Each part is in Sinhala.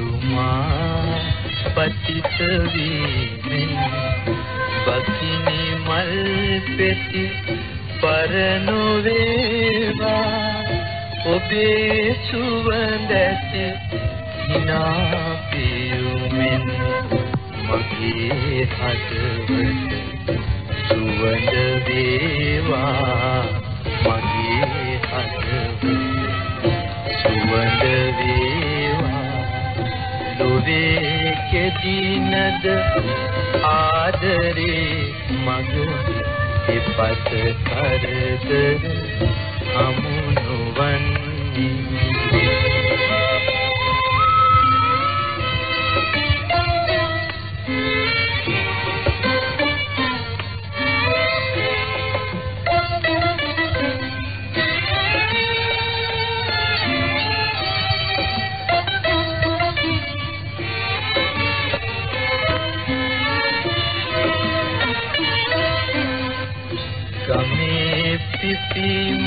රජතුමා පතිත වීමෙන් බකිනි මල් පෙති පරනොවේවා ඔබේ සුවඳැති හිනා පියුමෙන් මගේ හදවත සුවඳ වේවා. ලොවේ කෙදිනද ආදරේ මග එපත කරදර හමු නොවන්නේ.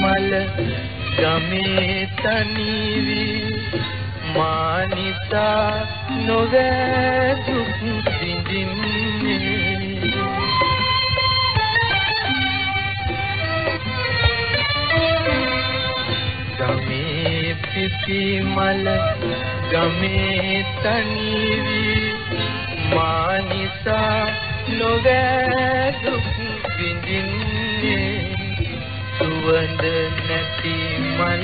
මල ගමේ තනිවි. මානිතා නොවැ දුක් විඳින්නේ. ගමේ පිපි මල ගමේ තනිවි. මානිතා නොවැ දුක් විඳින්නේ. සුවඳ නැති මල්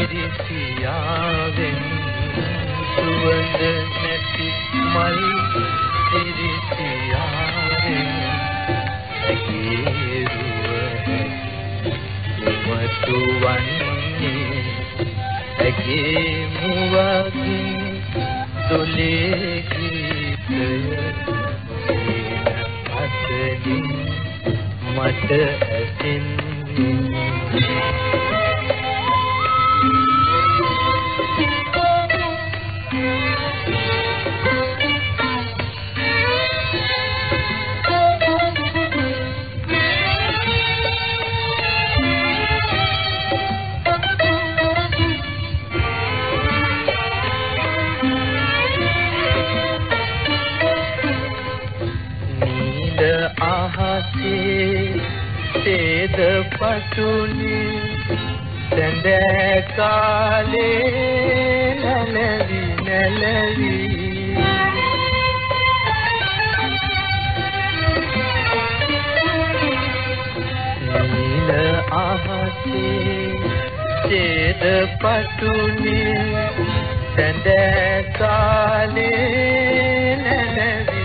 ඉරිසියාවෙන්. සුවඳ නැති මල් ඉරිසියාවෙන්. ඇගේ රුව මුවතු වන්නේ ඇගේ මුවගින් දොලේ ගීතය අතලින් මට ඇසෙන්නේ අහසේ සේද පටුනි සඳ කාලේ නැලවි නැලවි. නීල අහසේ සේද පටුනි සඳ කාලේ නැලවි නැලවි.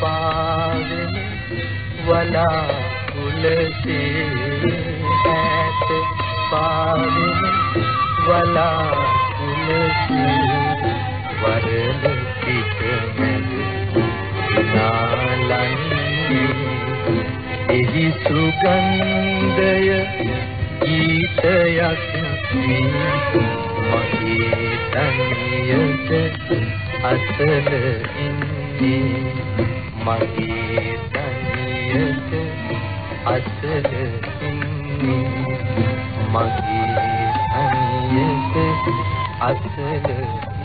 පාවෙන වලා කුලසේ ඈත පාවෙන වලා කුලසේ වරල පිට මැද නාලන්නේ එහි සුගන්ධය ගීතයක් මගේ තනියට අසල ඉන්නේ මගේ තනියට අසල ඉන්නේ මගේ තනියට අසල ඉන්නේ